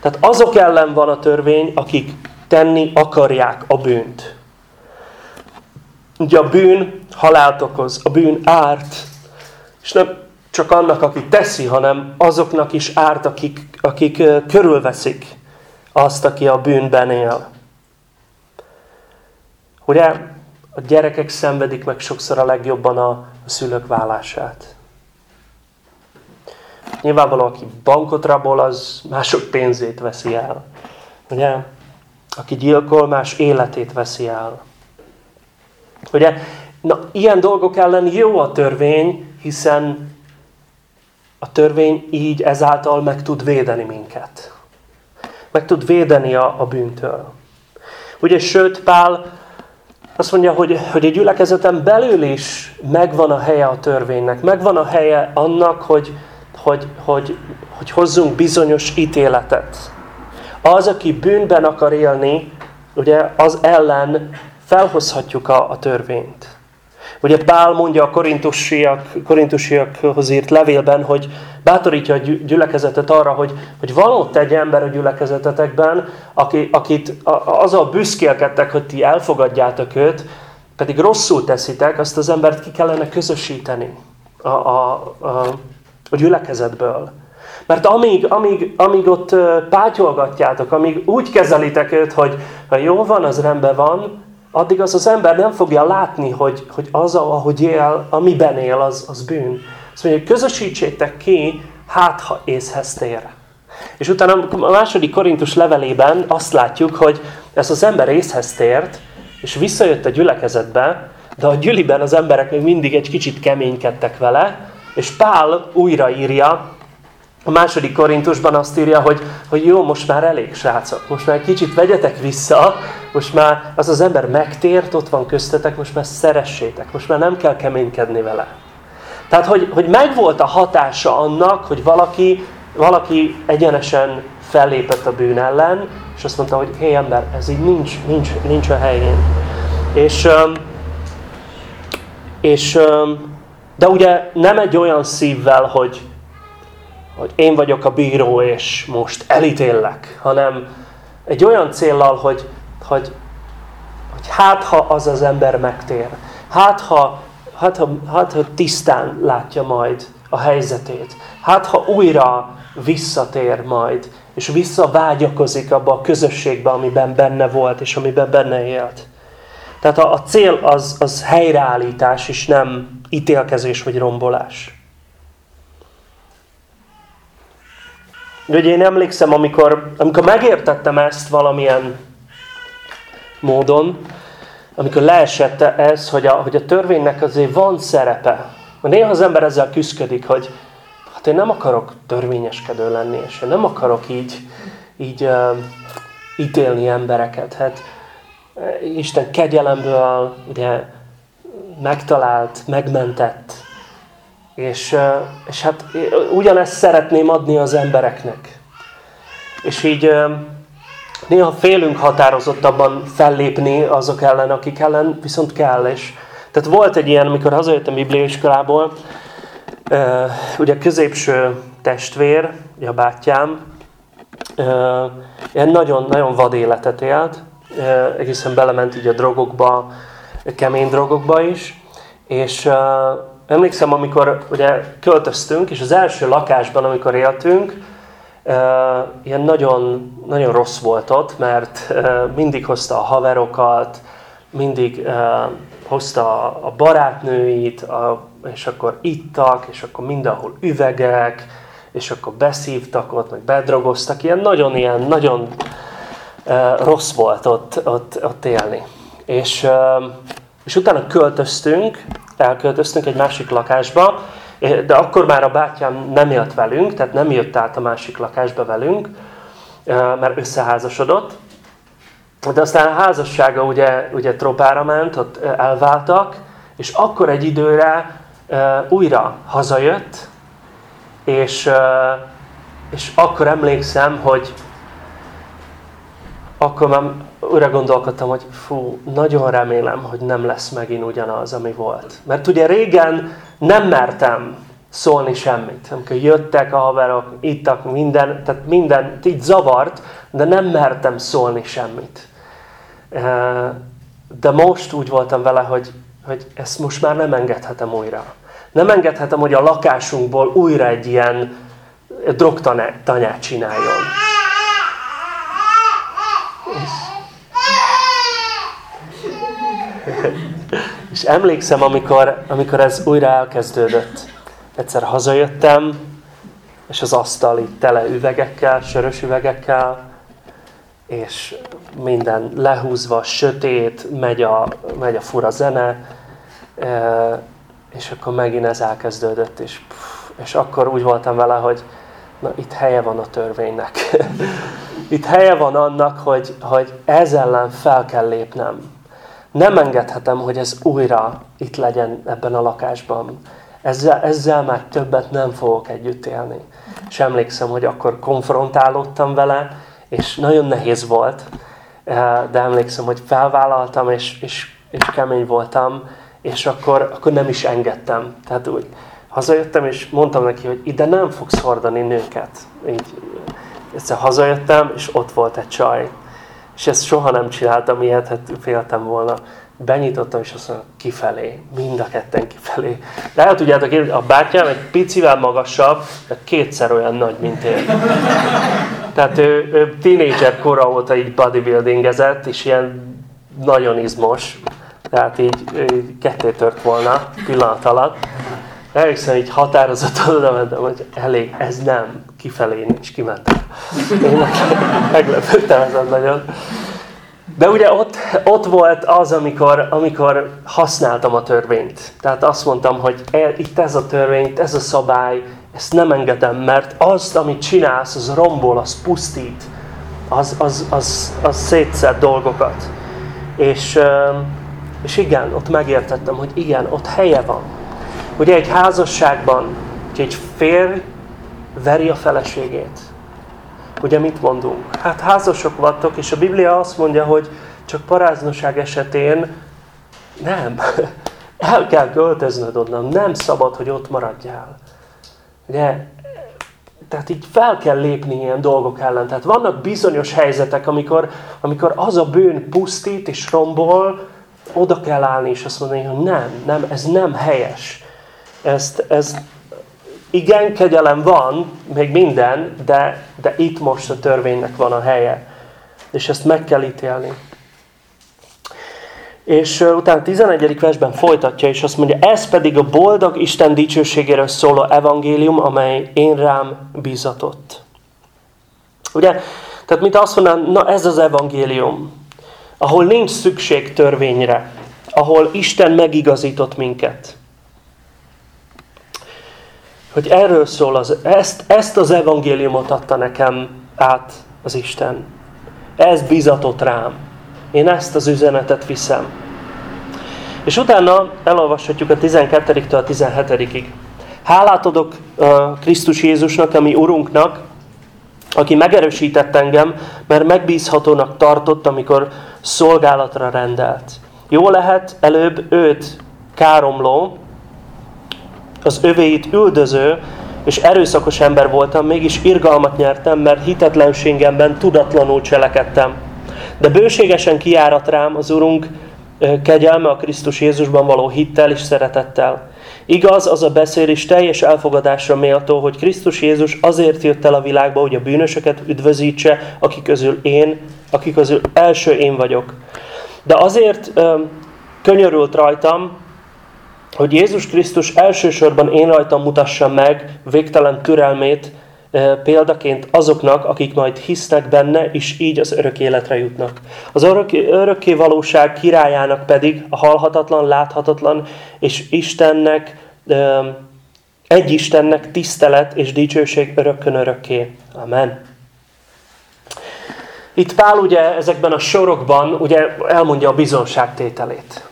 Tehát azok ellen van a törvény, akik tenni akarják a bűnt. Ugye a bűn halált okoz, a bűn árt, és nem csak annak, aki teszi, hanem azoknak is árt, akik, akik körülveszik azt, aki a bűnben él. Ugye a gyerekek szenvedik meg sokszor a legjobban a, a szülők vállását. Nyilvánvalóan, aki bankot rabol, az mások pénzét veszi el. Ugye? Aki gyilkol, más életét veszi el. Ugye? Na, ilyen dolgok ellen jó a törvény, hiszen a törvény így ezáltal meg tud védeni minket. Meg tud védeni a, a bűntől. Ugye, sőt, Pál azt mondja, hogy, hogy egy gyülekezeten belül is megvan a helye a törvénynek. Megvan a helye annak, hogy, hogy, hogy, hogy hozzunk bizonyos ítéletet. Az, aki bűnben akar élni, ugye az ellen felhozhatjuk a, a törvényt. Ugye Pál mondja a korintusiak, korintusiakhoz írt levélben, hogy bátorítja a gyülekezetet arra, hogy, hogy van ott egy ember a gyülekezetetekben, aki, akit azzal büszkélkedtek, hogy ti elfogadjátok őt, pedig rosszul teszitek, azt az embert ki kellene közösíteni a, a, a, a gyülekezetből. Mert amíg, amíg, amíg ott pátyolgatjátok, amíg úgy kezelitek őt, hogy ha jó van, az rendben van, addig az az ember nem fogja látni, hogy, hogy az, ahogy él, amiben él, az, az bűn. Azt mondja, hogy közösítsétek ki, hát ha észhez tér. És utána a második korintus levelében azt látjuk, hogy ez az ember észhez tért, és visszajött a gyülekezetbe, de a gyüliben az emberek még mindig egy kicsit keménykedtek vele, és Pál újraírja a második korintusban azt írja, hogy, hogy jó, most már elég, srácok, most már kicsit vegyetek vissza, most már az az ember megtért, ott van köztetek, most már szeressétek, most már nem kell keménykedni vele. Tehát, hogy, hogy megvolt a hatása annak, hogy valaki, valaki egyenesen fellépett a bűn ellen, és azt mondta, hogy hé ember, ez így nincs, nincs, nincs a helyén. És, és de ugye nem egy olyan szívvel, hogy, hogy én vagyok a bíró, és most elítéllek, hanem Egy olyan céllal, hogy, hogy, hogy hát ha az az ember megtér, hát ha, hát ha, hát ha tisztán látja majd a helyzetét, hát ha újra visszatér majd, és visszavágyakozik abba a közösségbe, amiben benne volt, és amiben benne élt. Tehát a, a cél az, az helyreállítás, és nem ítélkezés vagy rombolás. Ugye én emlékszem, amikor, amikor megértettem ezt valamilyen módon, amikor leesett ez, hogy a, hogy a törvénynek azért van szerepe. Néha az ember ezzel küzdik, hogy hát én nem akarok törvényeskedő lenni, és én nem akarok így, így uh, ítélni embereket. Hát Isten kegyelemből ugye megtalált, megmentett, és, és hát ugyanezt szeretném adni az embereknek. És így néha félünk határozottabban fellépni azok ellen, akik ellen viszont kell. És, tehát volt egy ilyen, amikor hazajöttem bibliaiskolából, ugye középső testvér, ugye a bátyám, ilyen nagyon, nagyon vad életet élt, egészen belement így a drogokba, kemény drogokba is, és Emlékszem, amikor ugye költöztünk, és az első lakásban, amikor éltünk, ilyen nagyon, nagyon rossz volt ott, mert mindig hozta a haverokat, mindig hozta a barátnőit, és akkor ittak, és akkor mindenhol üvegek, és akkor beszívtak ott, meg bedrogoztak. Ilyen nagyon, ilyen, nagyon rossz volt ott, ott, ott élni. És, és utána költöztünk, elköltöztünk egy másik lakásba, de akkor már a bátyám nem élt velünk, tehát nem jött át a másik lakásba velünk, mert összeházasodott. De aztán a házassága ugye, ugye tropára ment, ott elváltak, és akkor egy időre újra hazajött, és, és akkor emlékszem, hogy akkor már újra gondolkodtam, hogy fú, nagyon remélem, hogy nem lesz megint ugyanaz, ami volt. Mert ugye régen nem mertem szólni semmit. Amikor jöttek a haverok, ittak, minden, tehát minden így zavart, de nem mertem szólni semmit. De most úgy voltam vele, hogy, hogy ezt most már nem engedhetem újra. Nem engedhetem, hogy a lakásunkból újra egy ilyen drogtanyát csináljon. És emlékszem, amikor, amikor ez újra elkezdődött. Egyszer hazajöttem, és az asztal itt tele üvegekkel, sörös üvegekkel, és minden lehúzva, sötét, megy a, megy a fura zene, és akkor megint ez elkezdődött, és, és akkor úgy voltam vele, hogy na itt helye van a törvénynek. itt helye van annak, hogy, hogy ez ellen fel kell lépnem. Nem engedhetem, hogy ez újra itt legyen ebben a lakásban. Ezzel, ezzel már többet nem fogok együtt élni. És emlékszem, hogy akkor konfrontálódtam vele, és nagyon nehéz volt, eh, de emlékszem, hogy felvállaltam, és, és, és kemény voltam, és akkor, akkor nem is engedtem. Tehát úgy hazajöttem, és mondtam neki, hogy ide nem fogsz hordani nőket. Így egyszer hazajöttem, és ott volt egy csaj, és ezt soha nem csináltam ilyet, hát féltem volna. Benyitottam, és azt mondom, kifelé, mind a ketten kifelé. De el tudjátok érni, a bátyám egy picivel magasabb, de kétszer olyan nagy, mint én. Tehát ő, ő tínédzser kora óta így bodybuildingezett, és ilyen nagyon izmos. Tehát így, így ketté tört volna pillanat alatt. Elviszem, így határozottan oda mentem, hogy elég, ez nem, kifelé és kimentem. Én meglepődtem ezen nagyon. De ugye ott, ott volt az, amikor, amikor használtam a törvényt. Tehát azt mondtam, hogy el, itt ez a törvény, ez a szabály, ezt nem engedem, mert azt, amit csinálsz, az rombol, az pusztít, az, az, az, az szétszed dolgokat. És, és igen, ott megértettem, hogy igen, ott helye van. Ugye egy házasságban, hogy egy férj veri a feleségét. Ugye mit mondunk? Hát házasok vagytok, és a Biblia azt mondja, hogy csak paráznoság esetén nem. El kell költöznöd onnan. Nem szabad, hogy ott maradjál. Ugye, tehát így fel kell lépni ilyen dolgok ellen. Tehát vannak bizonyos helyzetek, amikor, amikor az a bűn pusztít és rombol, oda kell állni és azt mondani, hogy nem, nem, ez nem helyes. Ezt, ez, igen, kegyelem van, még minden, de, de itt most a törvénynek van a helye. És ezt meg kell ítélni. És utána 11. versben folytatja, és azt mondja, ez pedig a boldog Isten dicsőségéről szóló evangélium, amely én rám bízatott. Ugye? Tehát mint azt mondanám, na ez az evangélium, ahol nincs szükség törvényre, ahol Isten megigazított minket. Hogy erről szól, az, ezt, ezt az evangéliumot adta nekem át az Isten. Ez bizatott rám. Én ezt az üzenetet viszem. És utána elolvashatjuk a 12-től a 17-ig. Hálát adok Krisztus Jézusnak, ami Urunknak, aki megerősített engem, mert megbízhatónak tartott, amikor szolgálatra rendelt. Jó lehet előbb őt káromló, az övéit üldöző és erőszakos ember voltam, mégis irgalmat nyertem, mert hitetlenségemben tudatlanul cselekedtem. De bőségesen kiárat rám az Urunk kegyelme a Krisztus Jézusban való hittel és szeretettel. Igaz, az a beszél is teljes elfogadásra méltó, hogy Krisztus Jézus azért jött el a világba, hogy a bűnösöket üdvözítse, akik közül én, akik közül első én vagyok. De azért ö, könyörült rajtam, hogy Jézus Krisztus elsősorban én rajtam mutassa meg végtelen türelmét, példaként azoknak, akik majd hisznek benne, és így az örök életre jutnak. Az örökké, valóság királyának pedig a halhatatlan, láthatatlan, és Istennek, egy Istennek tisztelet és dicsőség örökkön örökké. Amen. Itt Pál ugye ezekben a sorokban ugye elmondja a bizonságtételét.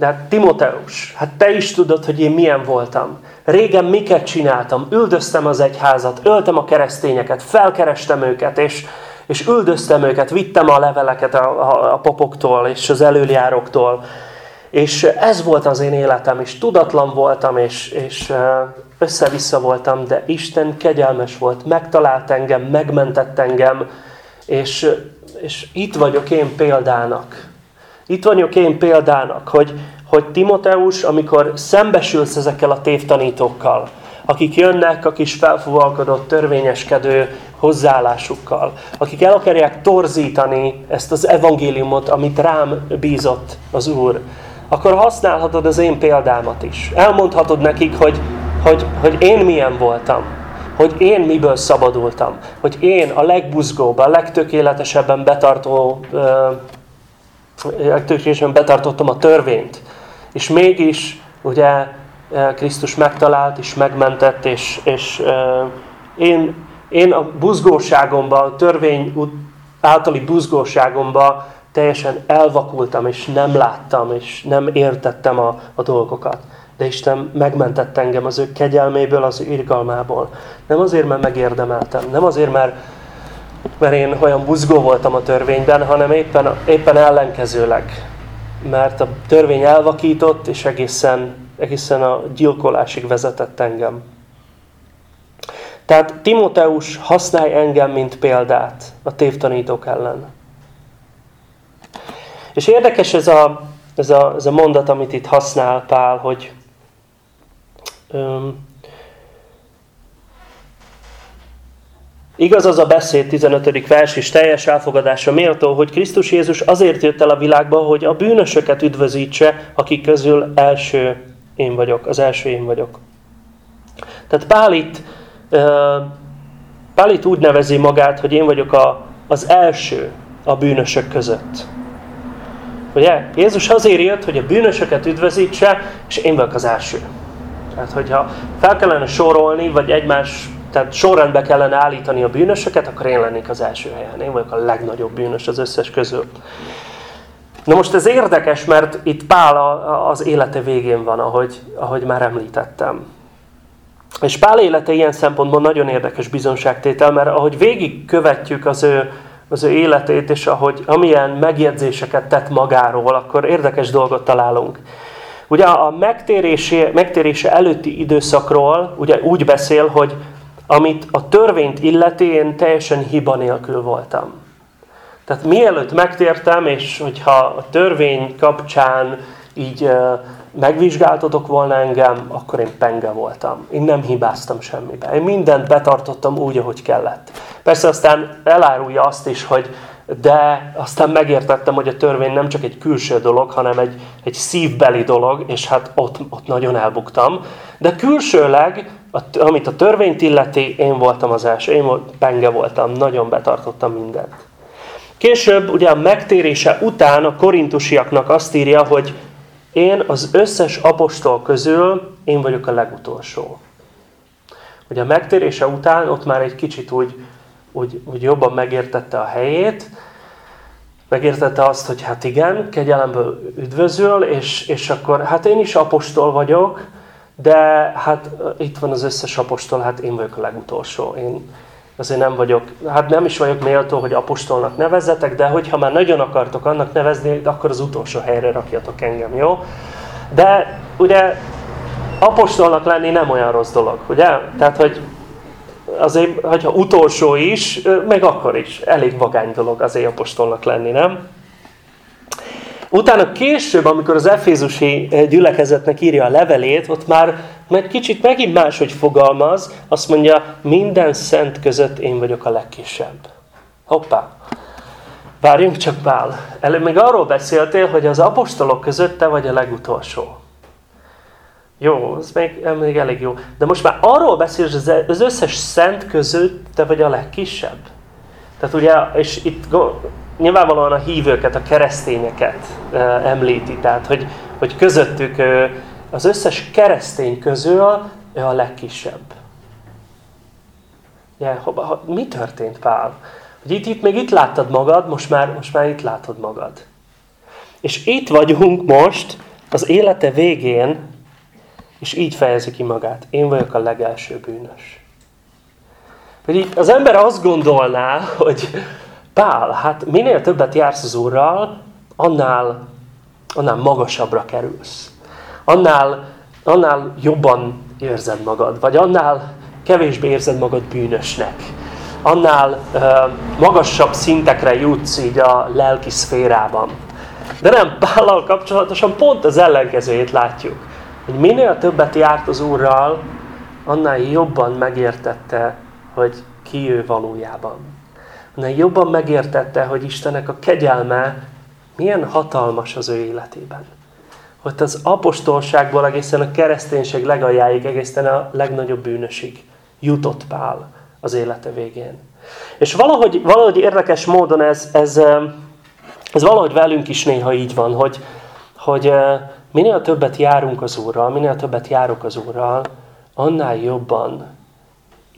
De hát Timoteus, hát te is tudod, hogy én milyen voltam. Régen miket csináltam? Üldöztem az egyházat, öltem a keresztényeket, felkerestem őket, és, és üldöztem őket, vittem a leveleket a, a, a popoktól és az előjáróktól. És ez volt az én életem, és tudatlan voltam, és, és össze-vissza voltam, de Isten kegyelmes volt, megtalált engem, megmentett engem, és, és itt vagyok én példának. Itt vagyok én példának, hogy, hogy Timoteus, amikor szembesülsz ezekkel a tévtanítókkal, akik jönnek a kis felfúvalkodott, törvényeskedő hozzáállásukkal, akik el akarják torzítani ezt az evangéliumot, amit rám bízott az Úr, akkor használhatod az én példámat is. Elmondhatod nekik, hogy, hogy, hogy én milyen voltam, hogy én miből szabadultam, hogy én a legbuzgóbb, a legtökéletesebben betartó, legtökéletesebben betartottam a törvényt, és mégis, ugye, eh, Krisztus megtalált és megmentett, és, és uh, én, én a buzgóságomba, a törvény általi buzgóságomba teljesen elvakultam, és nem láttam, és nem értettem a, a dolgokat. De Isten megmentett engem az ő kegyelméből, az ő irgalmából. Nem azért, mert megérdemeltem, nem azért, mert, mert én olyan buzgó voltam a törvényben, hanem éppen, éppen ellenkezőleg mert a törvény elvakított, és egészen, egészen a gyilkolásig vezetett engem. Tehát Timoteus használj engem, mint példát a tévtanítók ellen. És érdekes ez a, ez a, ez a mondat, amit itt használ Pál, hogy öm, Igaz az a beszéd, 15. vers is teljes elfogadásra méltó, hogy Krisztus Jézus azért jött el a világba, hogy a bűnösöket üdvözítse, akik közül első én vagyok, az első én vagyok. Tehát Pál itt, Pál úgy nevezi magát, hogy én vagyok a, az első a bűnösök között. Ugye? Jézus azért jött, hogy a bűnösöket üdvözítse, és én vagyok az első. Tehát, hogyha fel kellene sorolni, vagy egymás tehát sorrendbe kellene állítani a bűnösöket, akkor én lennék az első helyen. Én vagyok a legnagyobb bűnös az összes közül. Na most ez érdekes, mert itt Pál az élete végén van, ahogy, ahogy már említettem. És Pál élete ilyen szempontból nagyon érdekes bizonságtétel, mert ahogy végig követjük az ő, az ő életét, és ahogy amilyen megjegyzéseket tett magáról, akkor érdekes dolgot találunk. Ugye a megtérése, megtérése előtti időszakról ugye úgy beszél, hogy amit a törvényt illeti, teljesen hiba nélkül voltam. Tehát mielőtt megtértem, és hogyha a törvény kapcsán így megvizsgáltatok volna engem, akkor én penge voltam. Én nem hibáztam semmibe. Én mindent betartottam úgy, ahogy kellett. Persze aztán elárulja azt is, hogy de aztán megértettem, hogy a törvény nem csak egy külső dolog, hanem egy, egy szívbeli dolog, és hát ott, ott nagyon elbuktam. De külsőleg, amit a törvényt illeti, én voltam az első, én volt, penge voltam, nagyon betartottam mindent. Később, ugye a megtérése után a korintusiaknak azt írja, hogy én az összes apostol közül én vagyok a legutolsó. Ugye a megtérése után ott már egy kicsit úgy, úgy, úgy jobban megértette a helyét, megértette azt, hogy hát igen, kegyelemből üdvözöl, és, és akkor hát én is apostol vagyok, de hát itt van az összes apostol, hát én vagyok a legutolsó. Én, azért nem vagyok, hát nem is vagyok méltó, hogy apostolnak nevezzetek, de hogyha már nagyon akartok annak nevezni, akkor az utolsó helyre rakjatok engem, jó? De ugye apostolnak lenni nem olyan rossz dolog, ugye? Tehát, hogy azért, hogyha utolsó is, meg akkor is elég vagány dolog azért apostolnak lenni, nem? Utána később, amikor az Efézusi gyülekezetnek írja a levelét, ott már mert kicsit megint máshogy fogalmaz, azt mondja, minden szent között én vagyok a legkisebb. Hoppá! Várjunk csak, Pál. Előbb még arról beszéltél, hogy az apostolok között te vagy a legutolsó. Jó, ez még, még elég jó. De most már arról beszélsz, hogy az összes szent között te vagy a legkisebb. Tehát ugye, és itt nyilvánvalóan a hívőket, a keresztényeket említi, tehát hogy, hogy közöttük az összes keresztény közül ő a legkisebb. Ja, mi történt, Pál? Hogy itt, itt még itt láttad magad, most már, most már itt látod magad. És itt vagyunk most, az élete végén, és így fejezi ki magát. Én vagyok a legelső bűnös. Hogy itt az ember azt gondolná, hogy Pál, hát minél többet jársz az Úrral, annál, annál magasabbra kerülsz annál, annál jobban érzed magad, vagy annál kevésbé érzed magad bűnösnek. Annál uh, magasabb szintekre jutsz így a lelki szférában. De nem, Pállal kapcsolatosan pont az ellenkezőjét látjuk. Hogy minél többet járt az Úrral, annál jobban megértette, hogy ki ő valójában. Annál jobban megértette, hogy Istenek a kegyelme milyen hatalmas az ő életében hogy az apostolságból egészen a kereszténység legaljáig, egészen a legnagyobb bűnösig jutott Pál az élete végén. És valahogy, valahogy érdekes módon ez, ez, ez valahogy velünk is néha így van, hogy, hogy minél többet járunk az Úrral, minél többet járok az Úrral, annál jobban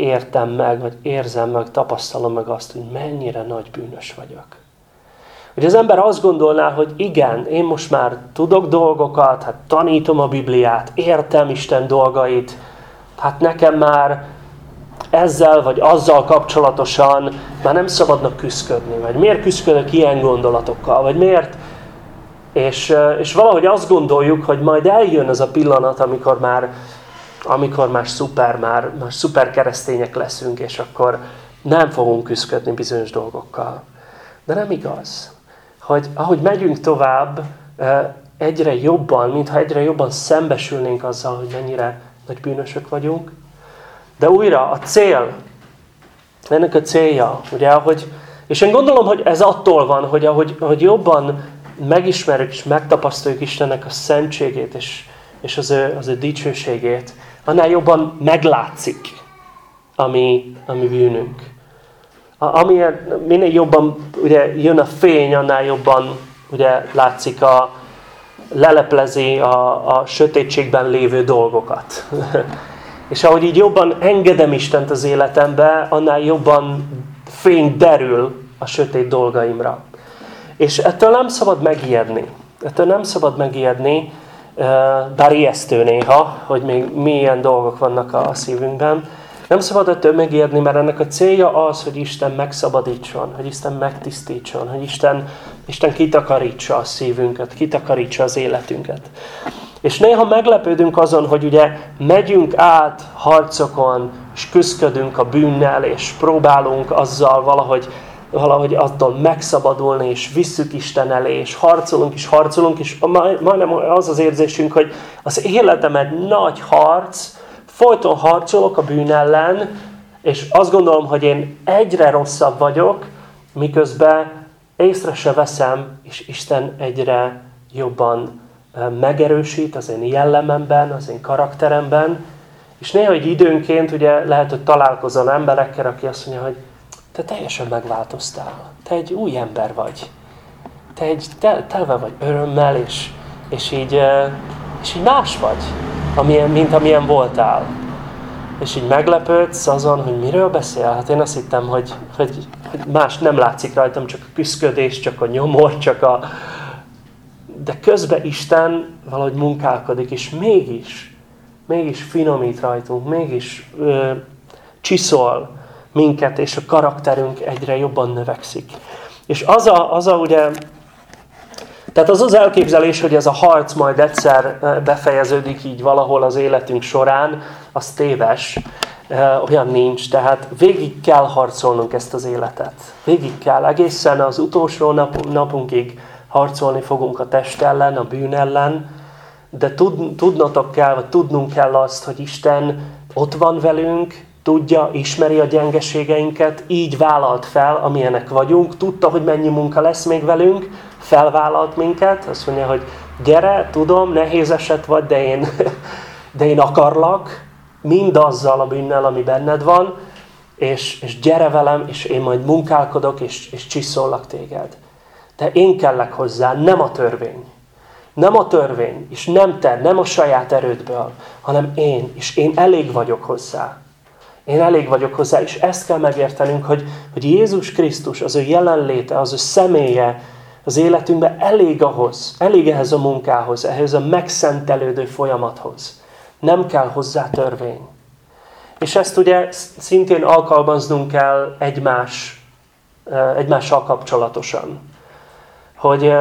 értem meg, vagy érzem meg, tapasztalom meg azt, hogy mennyire nagy bűnös vagyok. Hogy az ember azt gondolná, hogy igen, én most már tudok dolgokat, hát tanítom a Bibliát, értem Isten dolgait, hát nekem már ezzel vagy azzal kapcsolatosan már nem szabadna küzdködni, vagy miért küzdködök ilyen gondolatokkal, vagy miért... És, és valahogy azt gondoljuk, hogy majd eljön az a pillanat, amikor már, amikor már szuper, már, már szuper keresztények leszünk, és akkor nem fogunk küzdködni bizonyos dolgokkal. De nem igaz hogy ahogy megyünk tovább, egyre jobban, mintha egyre jobban szembesülnénk azzal, hogy mennyire nagy bűnösök vagyunk. De újra a cél, ennek a célja, ugye, ahogy, és én gondolom, hogy ez attól van, hogy ahogy, ahogy jobban megismerjük és megtapasztaljuk Istennek a szentségét és, és az, ő, az ő dicsőségét, annál jobban meglátszik a mi, a mi bűnünk amilyen minél jobban ugye, jön a fény, annál jobban ugye, látszik a, leleplezi a, a sötétségben lévő dolgokat. És ahogy így jobban engedem Istent az életembe, annál jobban fény derül a sötét dolgaimra. És ettől nem szabad megijedni. Ettől nem szabad megijedni, bár ijesztő néha, hogy még milyen dolgok vannak a szívünkben, nem szabad ettől megérni, mert ennek a célja az, hogy Isten megszabadítson, hogy Isten megtisztítson, hogy Isten, Isten kitakarítsa a szívünket, kitakarítsa az életünket. És néha meglepődünk azon, hogy ugye megyünk át harcokon, és küzdködünk a bűnnel, és próbálunk azzal valahogy, valahogy attól megszabadulni, és visszük Isten elé, és harcolunk, és harcolunk, és majdnem az az érzésünk, hogy az életem egy nagy harc, folyton harcolok a bűn ellen, és azt gondolom, hogy én egyre rosszabb vagyok, miközben észre se veszem, és Isten egyre jobban megerősít az én jellememben, az én karakteremben, és néha egy időnként ugye lehet, hogy találkozol emberekkel, aki azt mondja, hogy te teljesen megváltoztál. Te egy új ember vagy. Te egy tel telve vagy örömmel, és, és, így, és így más vagy, amilyen, mint amilyen voltál. És így meglepődsz azon, hogy miről beszél. Hát én azt hittem, hogy, hogy, hogy más nem látszik rajtam, csak a küszködés, csak a nyomor, csak a... De közben Isten valahogy munkálkodik, és mégis, mégis finomít rajtunk, mégis ö, csiszol minket, és a karakterünk egyre jobban növekszik. És az a, az a ugye, tehát az az elképzelés, hogy ez a harc majd egyszer befejeződik így valahol az életünk során, az téves. Olyan nincs, tehát végig kell harcolnunk ezt az életet. Végig kell, egészen az utolsó nap, napunkig harcolni fogunk a test ellen, a bűn ellen, de tud, tudnotok kell, vagy tudnunk kell azt, hogy Isten ott van velünk, tudja, ismeri a gyengeségeinket, így vállalt fel, amilyenek vagyunk, tudta, hogy mennyi munka lesz még velünk, felvállalt minket, azt mondja, hogy gyere, tudom, nehéz eset vagy, de én, de én akarlak, mindazzal a bűnnel, ami benned van, és, és gyere velem, és én majd munkálkodok, és, és csiszollak téged. De én kellek hozzá, nem a törvény. Nem a törvény, és nem te, nem a saját erődből, hanem én, és én elég vagyok hozzá. Én elég vagyok hozzá, és ezt kell megértenünk, hogy, hogy Jézus Krisztus, az ő jelenléte, az ő személye az életünkben elég ahhoz, elég ehhez a munkához, ehhez a megszentelődő folyamathoz. Nem kell hozzá törvény. És ezt ugye szintén alkalmaznunk kell egymás, egymással kapcsolatosan. Hogy,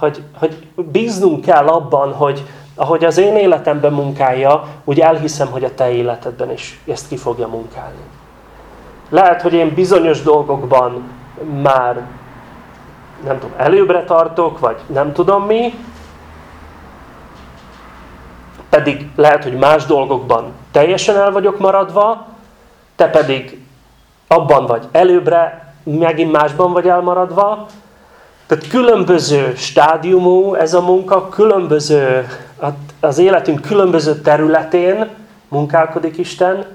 hogy, hogy bíznunk kell abban, hogy, ahogy az én életemben munkálja, úgy elhiszem, hogy a te életedben is ezt ki fogja munkálni. Lehet, hogy én bizonyos dolgokban már nem tudom, előbbre tartok, vagy nem tudom mi, pedig lehet, hogy más dolgokban teljesen el vagyok maradva, te pedig abban vagy előbbre, megint másban vagy elmaradva. Tehát különböző stádiumú ez a munka, különböző az életünk különböző területén munkálkodik Isten,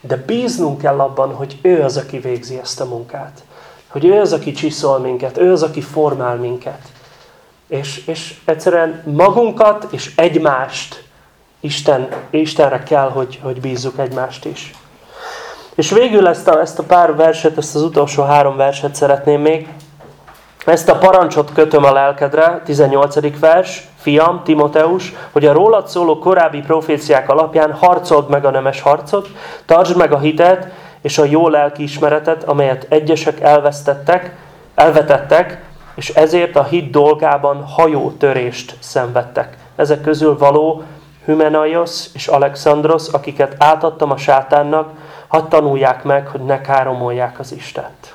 de bíznunk kell abban, hogy ő az, aki végzi ezt a munkát. Hogy ő az, aki csiszol minket, ő az, aki formál minket. És, és egyszerűen magunkat és egymást Isten, Istenre kell, hogy, hogy bízzuk egymást is. És végül ezt a, ezt a pár verset, ezt az utolsó három verset szeretném még. Ezt a parancsot kötöm a lelkedre, 18. vers, fiam, Timoteus, hogy a rólad szóló korábbi proféciák alapján harcold meg a nemes harcot, tartsd meg a hitet és a jó lelkiismeretet, amelyet egyesek elvesztettek, elvetettek, és ezért a hit dolgában hajótörést szenvedtek. Ezek közül való Hymenaios és Alexandros, akiket átadtam a sátánnak, hadd tanulják meg, hogy ne káromolják az Istent.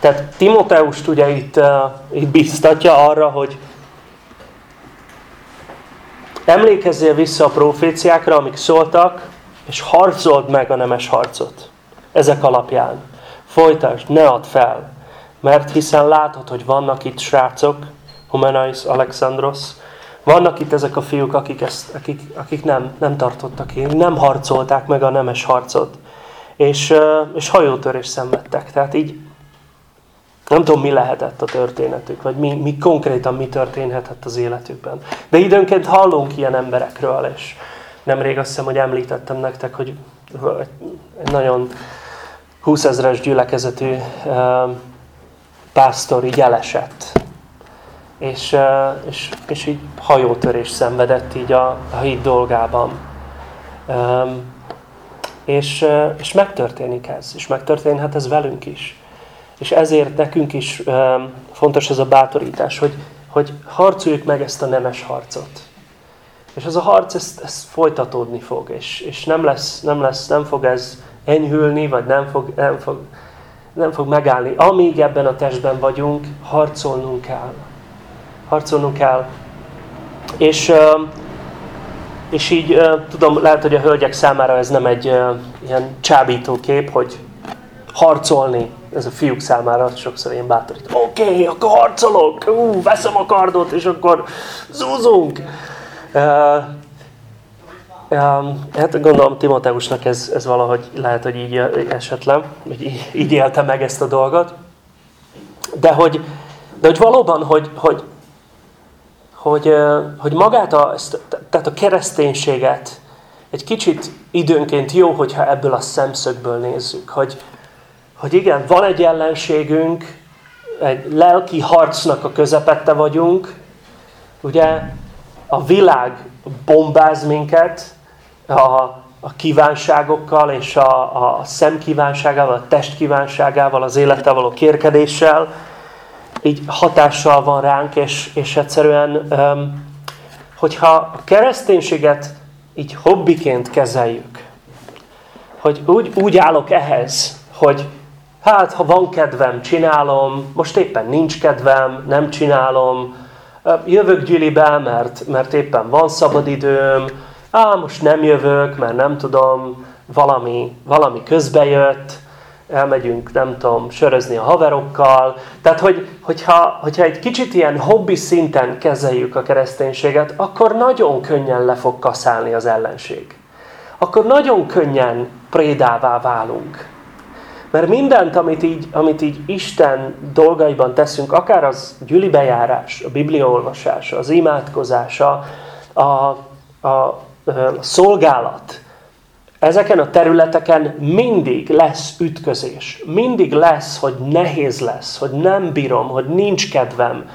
Tehát Timoteust ugye itt, itt biztatja arra, hogy emlékezzél vissza a proféciákra, amik szóltak, és harcold meg a nemes harcot. Ezek alapján. Folytasd, ne add fel. Mert hiszen látod, hogy vannak itt srácok, Humenais, Alexandros, vannak itt ezek a fiúk, akik, ezt, akik, akik nem, nem tartottak ki, nem harcolták meg a nemes harcot. És, és hajótörés szenvedtek. Tehát így nem tudom, mi lehetett a történetük, vagy mi, mi konkrétan mi történhetett az életükben. De időnként hallunk ilyen emberekről, és nemrég azt hiszem, hogy említettem nektek, hogy egy nagyon 20 ezres gyülekezetű pásztor így elesett. És, és, és így hajótörés szenvedett így a, a híd dolgában. És, és megtörténik ez, és megtörténhet ez velünk is. És ezért nekünk is fontos ez a bátorítás, hogy, hogy harcoljuk meg ezt a nemes harcot. És az a harc, ez, ez folytatódni fog, és, és nem, lesz, nem, lesz, nem fog ez enyhülni, vagy nem fog, nem, fog, nem fog megállni. Amíg ebben a testben vagyunk, harcolnunk kell. Harcolnunk kell. És, és így tudom, lehet, hogy a hölgyek számára ez nem egy ilyen csábító kép, hogy harcolni, ez a fiúk számára sokszor ilyen bátorít. Oké, okay, akkor harcolok, ú, veszem a kardot, és akkor zúzunk. Uh, um, hát gondolom Timoteusnak ez, ez valahogy lehet, hogy így esetlen, hogy így, így élte meg ezt a dolgot. De hogy, de hogy valóban, hogy, hogy, hogy, hogy magát a, tehát a kereszténységet egy kicsit időnként jó, hogyha ebből a szemszögből nézzük, hogy, hogy igen, van egy ellenségünk, egy lelki harcnak a közepette vagyunk, ugye a világ bombáz minket a, a kívánságokkal és a, a szem a test az élettel való kérkedéssel, így hatással van ránk, és, és egyszerűen, hogyha a kereszténységet így hobbiként kezeljük, hogy úgy, úgy állok ehhez, hogy Hát, ha van kedvem, csinálom, most éppen nincs kedvem, nem csinálom, jövök gyűlibe, mert, mert éppen van szabadidőm, á, most nem jövök, mert nem tudom, valami, valami közbejött, elmegyünk, nem tudom, sörözni a haverokkal. Tehát, hogy, hogyha, hogyha egy kicsit ilyen hobbi szinten kezeljük a kereszténységet, akkor nagyon könnyen le fog kaszálni az ellenség. Akkor nagyon könnyen prédává válunk. Mert mindent, amit így, amit így Isten dolgaiban teszünk, akár az gyűlibejárás, a bibliaolvasás, az imádkozása, a, a, a szolgálat, ezeken a területeken mindig lesz ütközés. Mindig lesz, hogy nehéz lesz, hogy nem bírom, hogy nincs kedvem.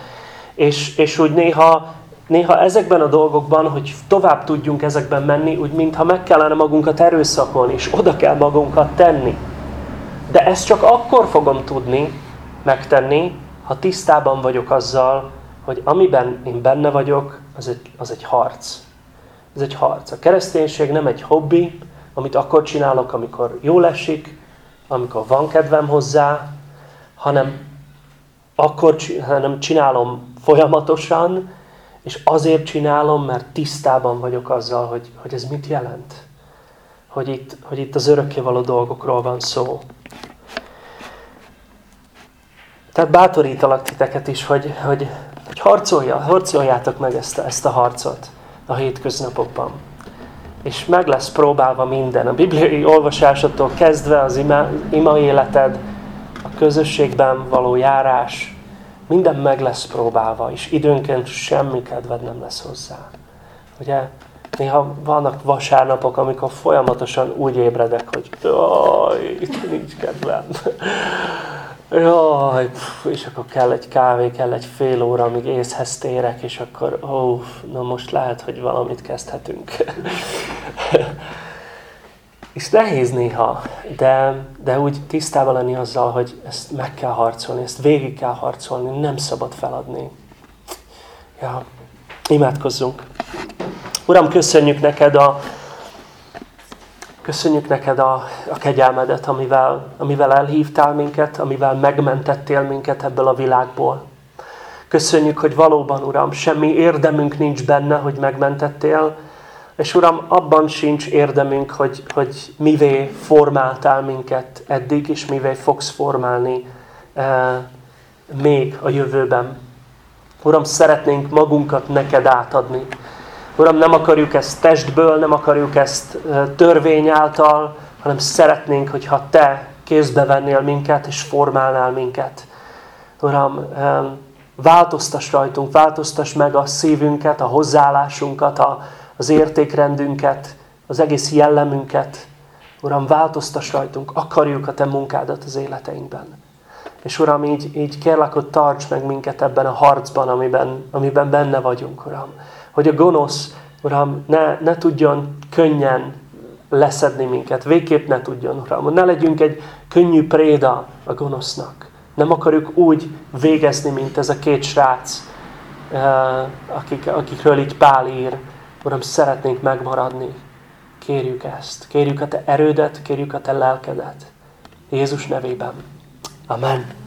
És, és úgy néha, néha ezekben a dolgokban, hogy tovább tudjunk ezekben menni, úgy mintha meg kellene magunkat erőszakolni, és oda kell magunkat tenni. De ezt csak akkor fogom tudni megtenni, ha tisztában vagyok azzal, hogy amiben én benne vagyok, az egy, az egy harc. Ez egy harc. A kereszténység nem egy hobbi, amit akkor csinálok, amikor jól esik, amikor van kedvem hozzá, hanem akkor hanem csinálom folyamatosan, és azért csinálom, mert tisztában vagyok azzal, hogy, hogy ez mit jelent. Hogy itt, hogy itt az örökkévaló dolgokról van szó. Tehát bátorítalak titeket is, hogy, hogy, hogy harcolja, harcoljátok meg ezt, ezt a harcot a hétköznapokban. És meg lesz próbálva minden. A bibliai olvasásától kezdve az ima, ima életed, a közösségben való járás, minden meg lesz próbálva, és időnként semmi kedved nem lesz hozzá. Ugye néha vannak vasárnapok, amikor folyamatosan úgy ébredek, hogy itt nincs kedvem. Jaj, és akkor kell egy kávé, kell egy fél óra, amíg észhez térek, és akkor, ó, na most lehet, hogy valamit kezdhetünk. és nehéz néha, de, de úgy tisztában lenni azzal, hogy ezt meg kell harcolni, ezt végig kell harcolni, nem szabad feladni. Ja, imádkozzunk. Uram, köszönjük neked a, Köszönjük neked a, a kegyelmedet, amivel, amivel elhívtál minket, amivel megmentettél minket ebből a világból. Köszönjük, hogy valóban, Uram, semmi érdemünk nincs benne, hogy megmentettél, és Uram, abban sincs érdemünk, hogy, hogy mivé formáltál minket eddig, és mivé fogsz formálni e, még a jövőben. Uram, szeretnénk magunkat neked átadni. Uram, nem akarjuk ezt testből, nem akarjuk ezt törvény által, hanem szeretnénk, hogyha Te kézbe vennél minket, és formálnál minket. Uram, változtass rajtunk, változtass meg a szívünket, a hozzáállásunkat, a, az értékrendünket, az egész jellemünket. Uram, változtass rajtunk, akarjuk a Te munkádat az életeinkben. És Uram, így, így kérlek, hogy tarts meg minket ebben a harcban, amiben, amiben benne vagyunk, Uram hogy a gonosz, Uram, ne, ne tudjon könnyen leszedni minket. Végképp ne tudjon, Uram. Ne legyünk egy könnyű préda a gonosznak. Nem akarjuk úgy végezni, mint ez a két srác, eh, akik, akikről itt Pál ír, Uram, szeretnénk megmaradni. Kérjük ezt. Kérjük a Te erődet, kérjük a Te lelkedet. Jézus nevében. Amen.